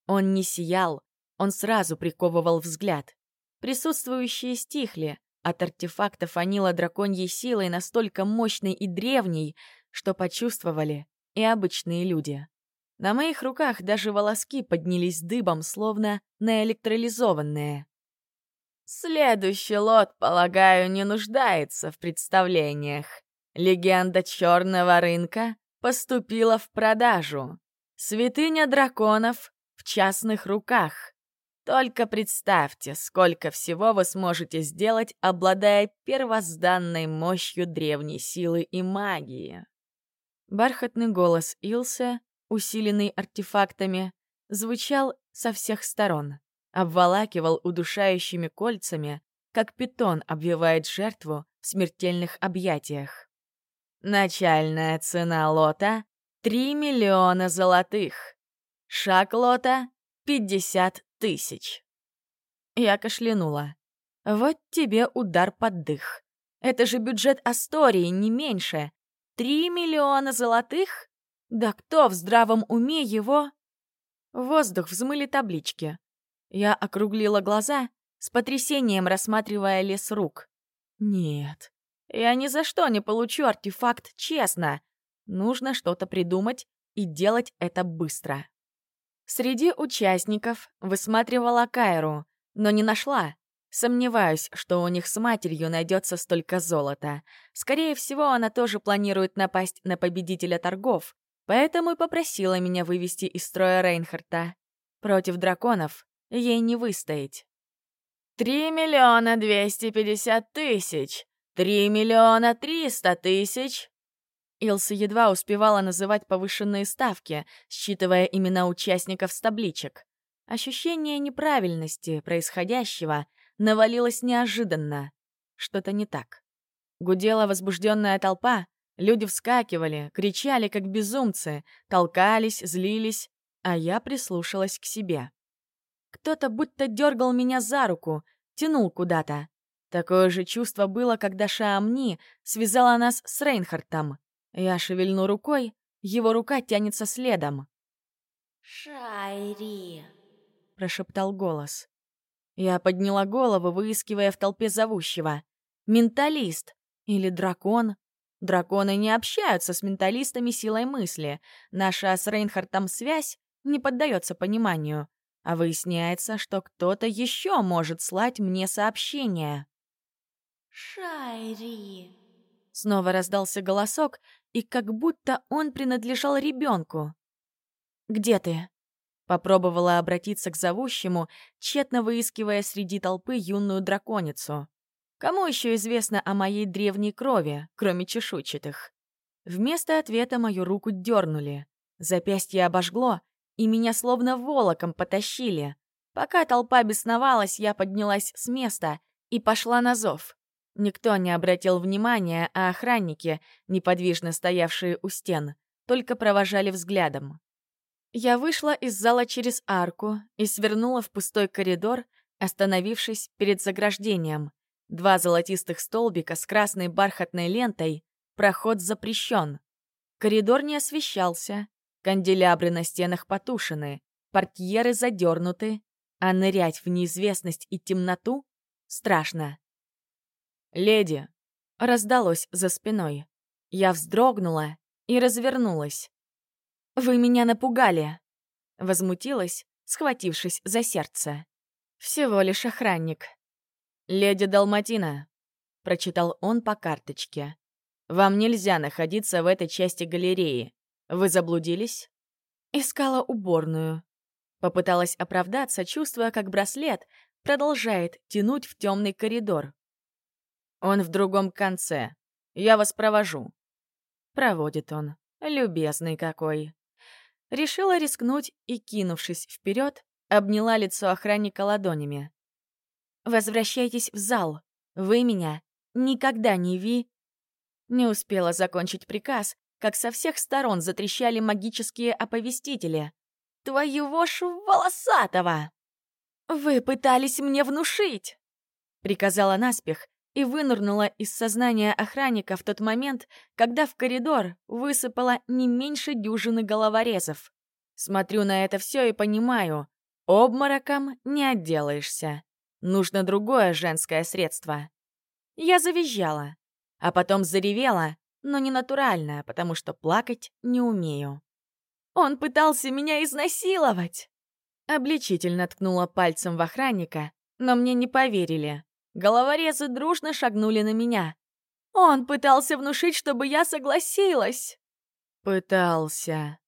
Он не сиял, он сразу приковывал взгляд. Присутствующие стихли, от артефакта фанила драконьей силой настолько мощной и древней, что почувствовали и обычные люди. На моих руках даже волоски поднялись дыбом, словно наэлектролизованные. Следующий лот, полагаю, не нуждается в представлениях. Легенда черного рынка поступила в продажу. Святыня драконов в частных руках. Только представьте, сколько всего вы сможете сделать, обладая первозданной мощью древней силы и магии. Бархатный голос Илса, усиленный артефактами, звучал со всех сторон обволакивал удушающими кольцами, как питон обвивает жертву в смертельных объятиях. Начальная цена лота — 3 миллиона золотых. Шаг лота — 50 тысяч. Я кашлянула. Вот тебе удар под дых. Это же бюджет Астории, не меньше. Три миллиона золотых? Да кто в здравом уме его... Воздух взмыли таблички. Я округлила глаза, с потрясением рассматривая лес рук. Нет, я ни за что не получу артефакт честно. Нужно что-то придумать и делать это быстро. Среди участников высматривала Кайру, но не нашла. Сомневаюсь, что у них с матерью найдется столько золота. Скорее всего, она тоже планирует напасть на победителя торгов, поэтому и попросила меня вывести из строя Рейнхарта. Против драконов ей не выстоять. «Три миллиона двести пятьдесят тысяч! Три миллиона триста тысяч!» Илса едва успевала называть повышенные ставки, считывая имена участников с табличек. Ощущение неправильности происходящего навалилось неожиданно. Что-то не так. Гудела возбужденная толпа, люди вскакивали, кричали, как безумцы, толкались, злились, а я прислушалась к себе. Кто-то будто дергал меня за руку, тянул куда-то. Такое же чувство было, когда Шаамни связала нас с Рейнхартом. Я шевельну рукой, его рука тянется следом. «Шайри», — прошептал голос. Я подняла голову, выискивая в толпе зовущего. «Менталист! Или дракон?» Драконы не общаются с менталистами силой мысли. Наша с Рейнхартом связь не поддается пониманию. А выясняется, что кто-то еще может слать мне сообщение. «Шайри!» Снова раздался голосок, и как будто он принадлежал ребенку. «Где ты?» Попробовала обратиться к зовущему, тщетно выискивая среди толпы юную драконицу. Кому еще известно о моей древней крови, кроме чешуйчатых? Вместо ответа мою руку дернули. Запястье обожгло, и меня словно волоком потащили. Пока толпа бесновалась, я поднялась с места и пошла на зов. Никто не обратил внимания, а охранники, неподвижно стоявшие у стен, только провожали взглядом. Я вышла из зала через арку и свернула в пустой коридор, остановившись перед заграждением. Два золотистых столбика с красной бархатной лентой. Проход запрещен. Коридор не освещался. Канделябры на стенах потушены. Портьеры задернуты. А нырять в неизвестность и темноту страшно. «Леди!» — раздалось за спиной. Я вздрогнула и развернулась. «Вы меня напугали!» — возмутилась, схватившись за сердце. «Всего лишь охранник». «Леди Далматина», — прочитал он по карточке. «Вам нельзя находиться в этой части галереи. Вы заблудились?» Искала уборную. Попыталась оправдаться, чувствуя, как браслет продолжает тянуть в темный коридор. «Он в другом конце. Я вас провожу». Проводит он. Любезный какой. Решила рискнуть и, кинувшись вперед, обняла лицо охранника ладонями. «Возвращайтесь в зал. Вы меня никогда не ви...» Не успела закончить приказ, как со всех сторон затрещали магические оповестители. «Твоего ж волосатого!» «Вы пытались мне внушить!» Приказала наспех и вынырнула из сознания охранника в тот момент, когда в коридор высыпало не меньше дюжины головорезов. Смотрю на это все и понимаю, обмороком не отделаешься. Нужно другое женское средство. Я завизжала, а потом заревела, но не натурально, потому что плакать не умею. Он пытался меня изнасиловать! Обличительно ткнула пальцем в охранника, но мне не поверили. Головорезы дружно шагнули на меня. Он пытался внушить, чтобы я согласилась. Пытался.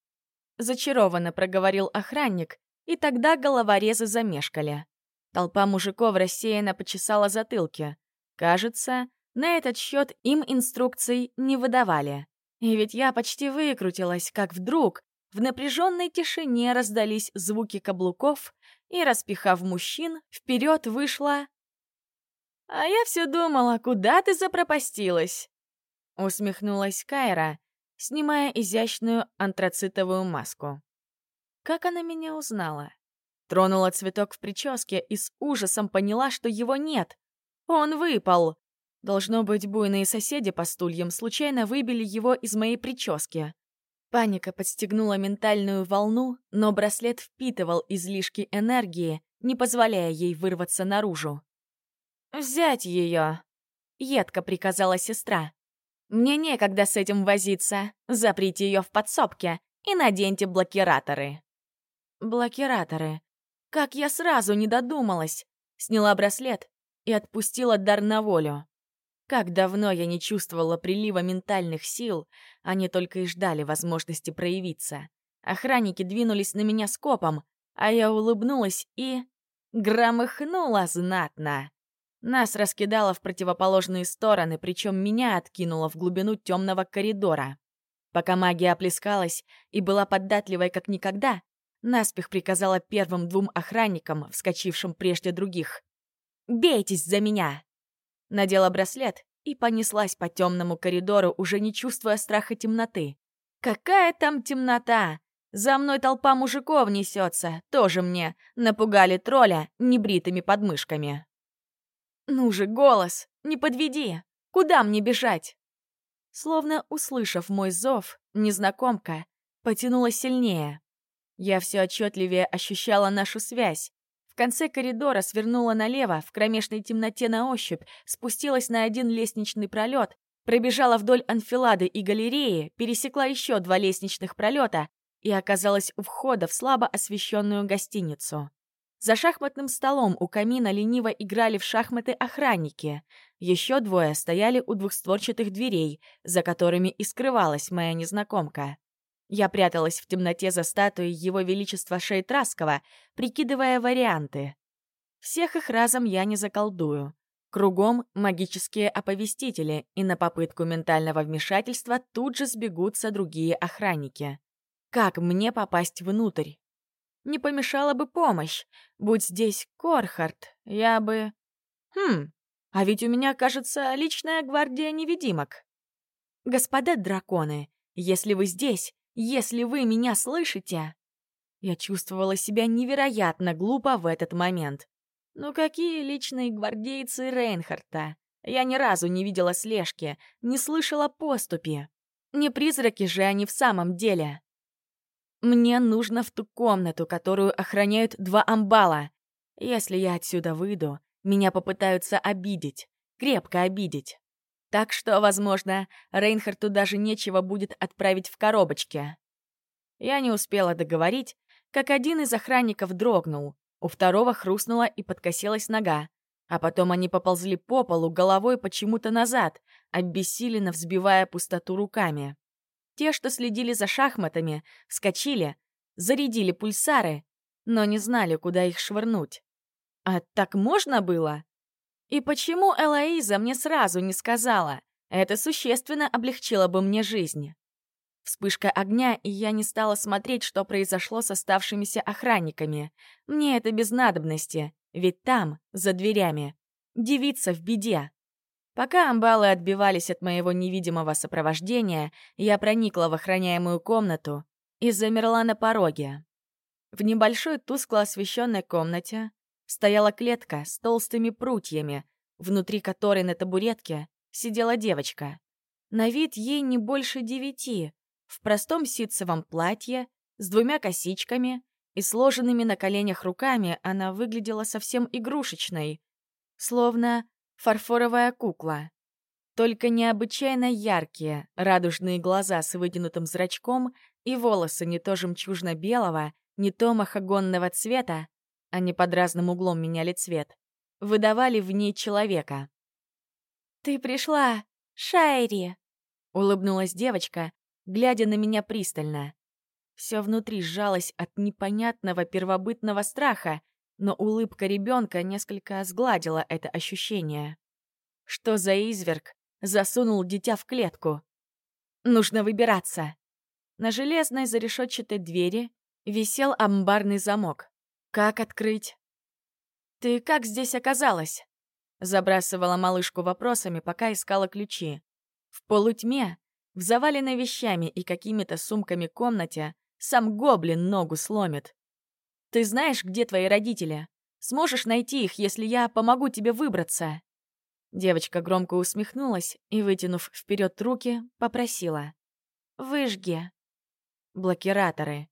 Зачарованно проговорил охранник, и тогда головорезы замешкали. Толпа мужиков рассеянно почесала затылки. Кажется, на этот счет им инструкций не выдавали. И ведь я почти выкрутилась, как вдруг в напряженной тишине раздались звуки каблуков, и, распихав мужчин, вперед вышла «А я все думала, куда ты запропастилась?» Усмехнулась Кайра, снимая изящную антрацитовую маску. Как она меня узнала? Тронула цветок в прическе и с ужасом поняла, что его нет. Он выпал. Должно быть, буйные соседи по стульям случайно выбили его из моей прически. Паника подстегнула ментальную волну, но браслет впитывал излишки энергии, не позволяя ей вырваться наружу. «Взять ее!» — едко приказала сестра. «Мне некогда с этим возиться. Заприте ее в подсобке и наденьте блокираторы». Блокираторы. Как я сразу не додумалась. Сняла браслет и отпустила дар на волю. Как давно я не чувствовала прилива ментальных сил, они только и ждали возможности проявиться. Охранники двинулись на меня скопом, а я улыбнулась и... громыхнула знатно. Нас раскидало в противоположные стороны, причем меня откинуло в глубину темного коридора. Пока магия оплескалась и была податливой как никогда, наспех приказала первым двум охранникам, вскочившим прежде других. «Бейтесь за меня!» Надела браслет и понеслась по темному коридору, уже не чувствуя страха темноты. «Какая там темнота! За мной толпа мужиков несется, тоже мне напугали тролля небритыми подмышками». «Ну же, голос! Не подведи! Куда мне бежать?» Словно услышав мой зов, незнакомка потянула сильнее. Я все отчетливее ощущала нашу связь. В конце коридора свернула налево, в кромешной темноте на ощупь, спустилась на один лестничный пролет, пробежала вдоль анфилады и галереи, пересекла еще два лестничных пролета и оказалась у входа в слабо освещенную гостиницу. За шахматным столом у камина лениво играли в шахматы охранники. Еще двое стояли у двухстворчатых дверей, за которыми и скрывалась моя незнакомка. Я пряталась в темноте за статуей Его Величества Шейтраскова, прикидывая варианты. Всех их разом я не заколдую. Кругом магические оповестители, и на попытку ментального вмешательства тут же сбегутся другие охранники. Как мне попасть внутрь? не помешала бы помощь. Будь здесь Корхард, я бы... Хм, а ведь у меня, кажется, личная гвардия невидимок. Господа драконы, если вы здесь, если вы меня слышите... Я чувствовала себя невероятно глупо в этот момент. Ну какие личные гвардейцы Рейнхарта? Я ни разу не видела слежки, не слышала поступи. Не призраки же они в самом деле. Мне нужно в ту комнату, которую охраняют два амбала. Если я отсюда выйду, меня попытаются обидеть, крепко обидеть. Так что, возможно, Рейнхарту даже нечего будет отправить в коробочке. Я не успела договорить, как один из охранников дрогнул, у второго хрустнула и подкосилась нога, а потом они поползли по полу головой почему-то назад, обессиленно взбивая пустоту руками. Те, что следили за шахматами, вскочили, зарядили пульсары, но не знали, куда их швырнуть. А так можно было? И почему Элоиза мне сразу не сказала? Это существенно облегчило бы мне жизнь. Вспышка огня, и я не стала смотреть, что произошло с оставшимися охранниками. Мне это без надобности, ведь там, за дверями, девица в беде. Пока амбалы отбивались от моего невидимого сопровождения, я проникла в охраняемую комнату и замерла на пороге. В небольшой тускло освещенной комнате стояла клетка с толстыми прутьями, внутри которой на табуретке сидела девочка. На вид ей не больше девяти, в простом ситцевом платье, с двумя косичками и сложенными на коленях руками она выглядела совсем игрушечной, словно фарфоровая кукла. Только необычайно яркие, радужные глаза с вытянутым зрачком и волосы не то жемчужно-белого, не то махагонного цвета они под разным углом меняли цвет, выдавали в ней человека. «Ты пришла, Шайри!» — улыбнулась девочка, глядя на меня пристально. Все внутри сжалось от непонятного первобытного страха, но улыбка ребенка несколько сгладила это ощущение. Что за изверг засунул дитя в клетку? Нужно выбираться. На железной зарешетчатой двери висел амбарный замок. Как открыть? «Ты как здесь оказалась?» Забрасывала малышку вопросами, пока искала ключи. В полутьме, в заваленной вещами и какими-то сумками комнате, сам гоблин ногу сломит. «Ты знаешь, где твои родители? Сможешь найти их, если я помогу тебе выбраться?» Девочка громко усмехнулась и, вытянув вперед руки, попросила. «Выжги». Блокираторы.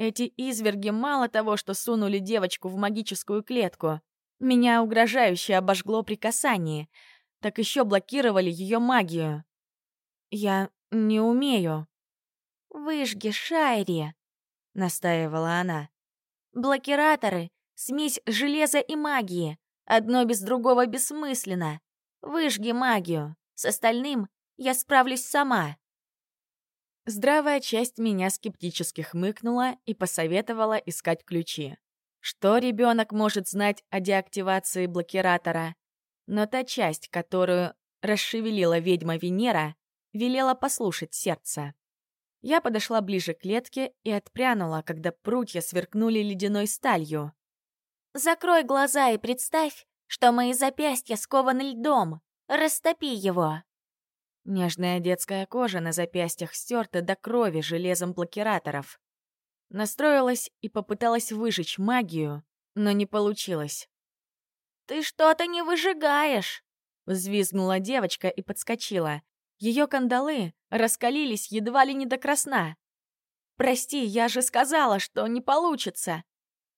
Эти изверги мало того, что сунули девочку в магическую клетку. Меня угрожающе обожгло при касании. Так еще блокировали ее магию. Я не умею. «Выжги, Шайри!» — настаивала она. «Блокираторы — смесь железа и магии. Одно без другого бессмысленно. Выжги магию. С остальным я справлюсь сама». Здравая часть меня скептически хмыкнула и посоветовала искать ключи. Что ребенок может знать о деактивации блокиратора? Но та часть, которую расшевелила ведьма Венера, велела послушать сердце. Я подошла ближе к клетке и отпрянула, когда прутья сверкнули ледяной сталью. «Закрой глаза и представь, что мои запястья скованы льдом. Растопи его!» Нежная детская кожа на запястьях стерта до крови железом блокираторов. Настроилась и попыталась выжечь магию, но не получилось. «Ты что-то не выжигаешь!» Взвизгнула девочка и подскочила. Ее кандалы раскалились едва ли не до красна. «Прости, я же сказала, что не получится!»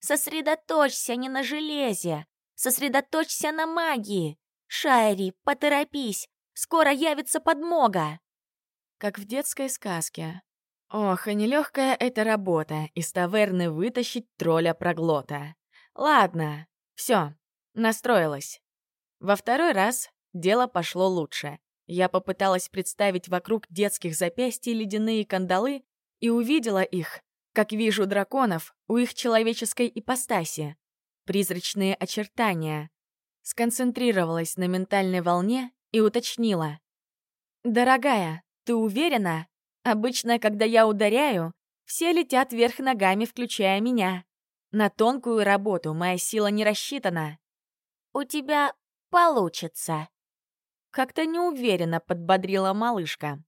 «Сосредоточься не на железе! Сосредоточься на магии! Шайри, поторопись! Скоро явится подмога!» Как в детской сказке. Ох, и нелегкая эта работа, из таверны вытащить тролля-проглота. Ладно, все, настроилась. Во второй раз дело пошло лучше. Я попыталась представить вокруг детских запястий ледяные кандалы и увидела их, как вижу драконов у их человеческой ипостаси. Призрачные очертания. Сконцентрировалась на ментальной волне и уточнила. «Дорогая, ты уверена? Обычно, когда я ударяю, все летят вверх ногами, включая меня. На тонкую работу моя сила не рассчитана. «У тебя получится», — как-то неуверенно подбодрила малышка.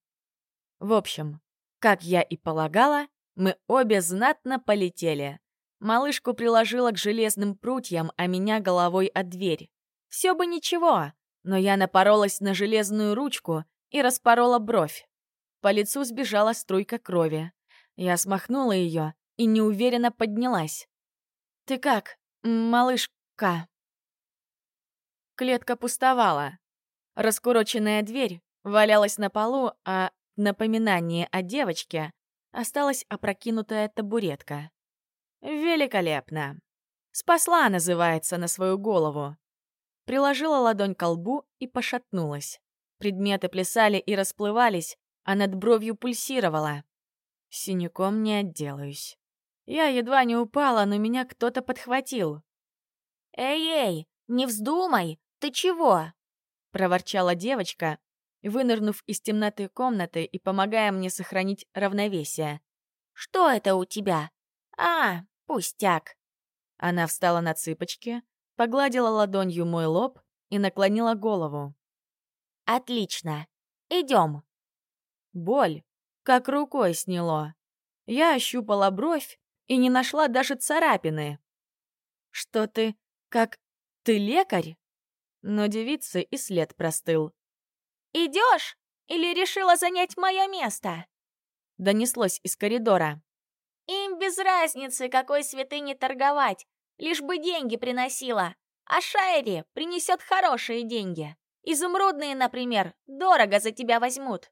В общем, как я и полагала, мы обе знатно полетели. Малышку приложила к железным прутьям, а меня головой от дверь. Все бы ничего, но я напоролась на железную ручку и распорола бровь. По лицу сбежала струйка крови. Я смахнула ее и неуверенно поднялась. «Ты как, малышка?» Клетка пустовала. Раскуроченная дверь валялась на полу, а напоминание о девочке осталась опрокинутая табуретка. Великолепно. Спасла, называется, на свою голову. Приложила ладонь к лбу и пошатнулась. Предметы плясали и расплывались, а над бровью пульсировала. Синяком не отделаюсь. Я едва не упала, но меня кто-то подхватил. «Эй-эй, не вздумай! Ты чего?» — проворчала девочка, вынырнув из темноты комнаты и помогая мне сохранить равновесие. «Что это у тебя? А, Пустяк. Она встала на цыпочки, погладила ладонью мой лоб и наклонила голову. Отлично. Идем. Боль как рукой сняло. Я ощупала бровь и не нашла даже царапины. Что ты, как ты лекарь? Но девице и след простыл. Идешь или решила занять мое место? Донеслось из коридора. Им без разницы, какой святыни торговать, лишь бы деньги приносила. А Шайри принесет хорошие деньги. Изумрудные, например, дорого за тебя возьмут.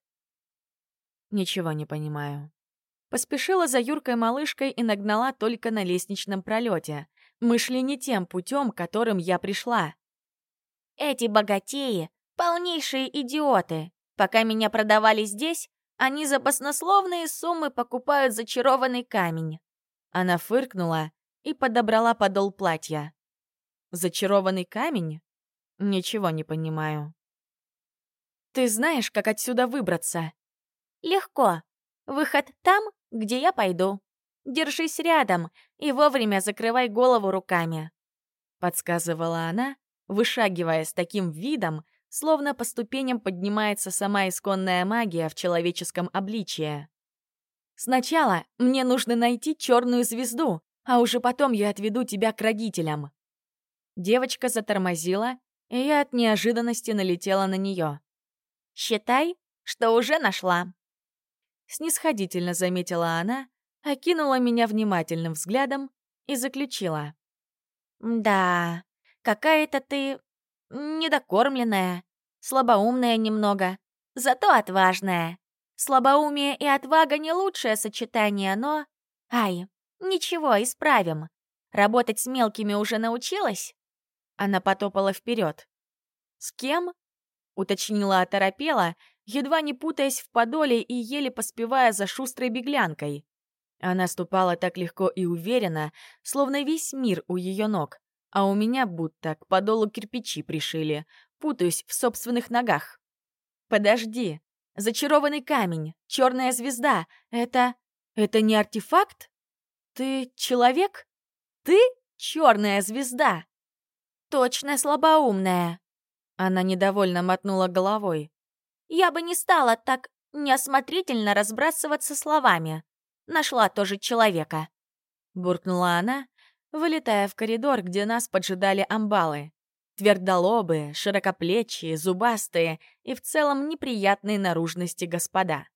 Ничего не понимаю. Поспешила за Юркой малышкой и нагнала только на лестничном пролете. Мы шли не тем путем, которым я пришла. Эти богатеи — полнейшие идиоты. Пока меня продавали здесь, они за баснословные суммы покупают зачарованный камень. Она фыркнула и подобрала подол платья. Зачарованный камень? Ничего не понимаю. Ты знаешь, как отсюда выбраться? Легко. Выход там, где я пойду. Держись рядом и вовремя закрывай голову руками. Подсказывала она, вышагивая с таким видом, словно по ступеням поднимается сама исконная магия в человеческом обличье. «Сначала мне нужно найти черную звезду, а уже потом я отведу тебя к родителям». Девочка затормозила, и я от неожиданности налетела на нее. «Считай, что уже нашла». Снисходительно заметила она, окинула меня внимательным взглядом и заключила. «Да, какая-то ты недокормленная, слабоумная немного, зато отважная. Слабоумие и отвага не лучшее сочетание, но... Ай, ничего, исправим. Работать с мелкими уже научилась?» Она потопала вперед. «С кем?» — уточнила оторопела, едва не путаясь в подоле и еле поспевая за шустрой беглянкой. Она ступала так легко и уверенно, словно весь мир у ее ног, а у меня будто к подолу кирпичи пришили, путаюсь в собственных ногах. Подожди, зачарованный камень, черная звезда — это... это не артефакт? Ты человек? Ты черная звезда? Точно слабоумная. Она недовольно мотнула головой. Я бы не стала так неосмотрительно разбрасываться словами. Нашла тоже человека. Буркнула она, вылетая в коридор, где нас поджидали амбалы. Твердолобые, широкоплечие, зубастые и в целом неприятной наружности господа.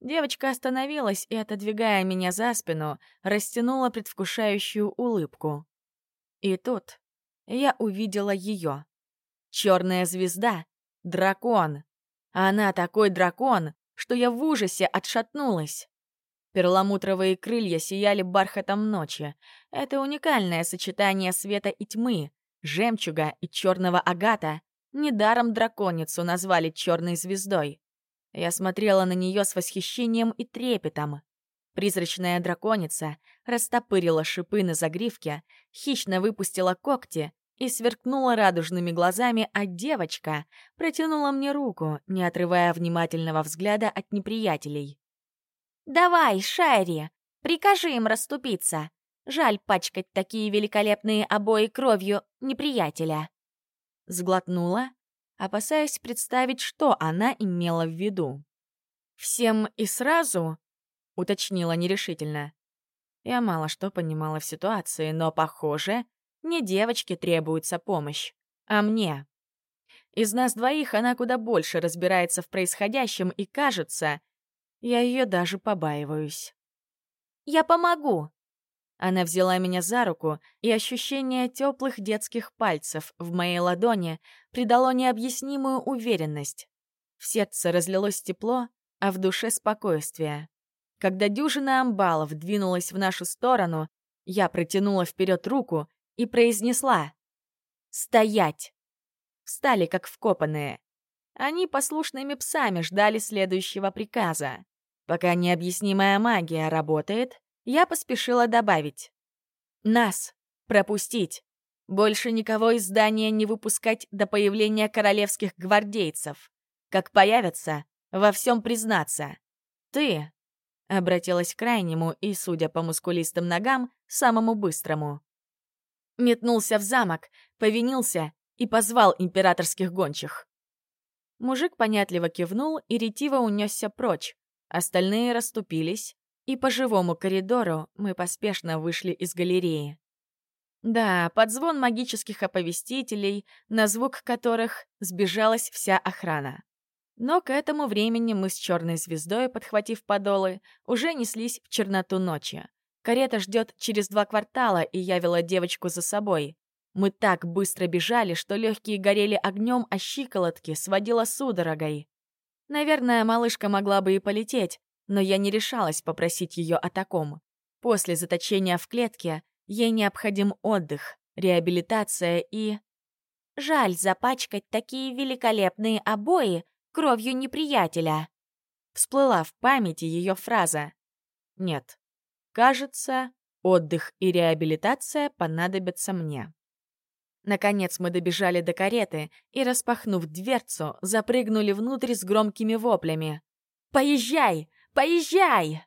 Девочка остановилась и, отодвигая меня за спину, растянула предвкушающую улыбку. И тут я увидела ее. Черная звезда — дракон. Она такой дракон, что я в ужасе отшатнулась. Перламутровые крылья сияли бархатом ночи. Это уникальное сочетание света и тьмы, жемчуга и черного агата. Недаром драконицу назвали черной звездой. Я смотрела на нее с восхищением и трепетом. Призрачная драконица растопырила шипы на загривке, хищно выпустила когти и сверкнула радужными глазами, а девочка протянула мне руку, не отрывая внимательного взгляда от неприятелей. «Давай, Шайри, прикажи им расступиться. Жаль пачкать такие великолепные обои кровью неприятеля. Сглотнула, опасаясь представить, что она имела в виду. «Всем и сразу?» — уточнила нерешительно. Я мало что понимала в ситуации, но, похоже, не девочке требуется помощь, а мне. Из нас двоих она куда больше разбирается в происходящем, и, кажется, я ее даже побаиваюсь. «Я помогу!» Она взяла меня за руку, и ощущение теплых детских пальцев в моей ладони придало необъяснимую уверенность. В сердце разлилось тепло, а в душе спокойствие. Когда дюжина амбалов двинулась в нашу сторону, я протянула вперед руку и произнесла «Стоять!». Встали как вкопанные. Они послушными псами ждали следующего приказа. Пока необъяснимая магия работает, я поспешила добавить. «Нас! Пропустить! Больше никого из здания не выпускать до появления королевских гвардейцев. Как появятся, во всем признаться. Ты!» Обратилась к крайнему и, судя по мускулистым ногам, самому быстрому. Метнулся в замок, повинился и позвал императорских гончих. Мужик понятливо кивнул и ретиво унесся прочь. Остальные расступились, и по живому коридору мы поспешно вышли из галереи. Да, под звон магических оповестителей, на звук которых сбежалась вся охрана. Но к этому времени мы с черной звездой, подхватив подолы, уже неслись в черноту ночи. Карета ждет через два квартала, и я вела девочку за собой. Мы так быстро бежали, что легкие горели огнем, а щиколотки сводила судорогой. Наверное, малышка могла бы и полететь, но я не решалась попросить ее о таком. После заточения в клетке ей необходим отдых, реабилитация и... Жаль запачкать такие великолепные обои кровью неприятеля. Всплыла в памяти ее фраза. Нет, кажется, отдых и реабилитация понадобятся мне. Наконец мы добежали до кареты и, распахнув дверцу, запрыгнули внутрь с громкими воплями. «Поезжай! Поезжай!»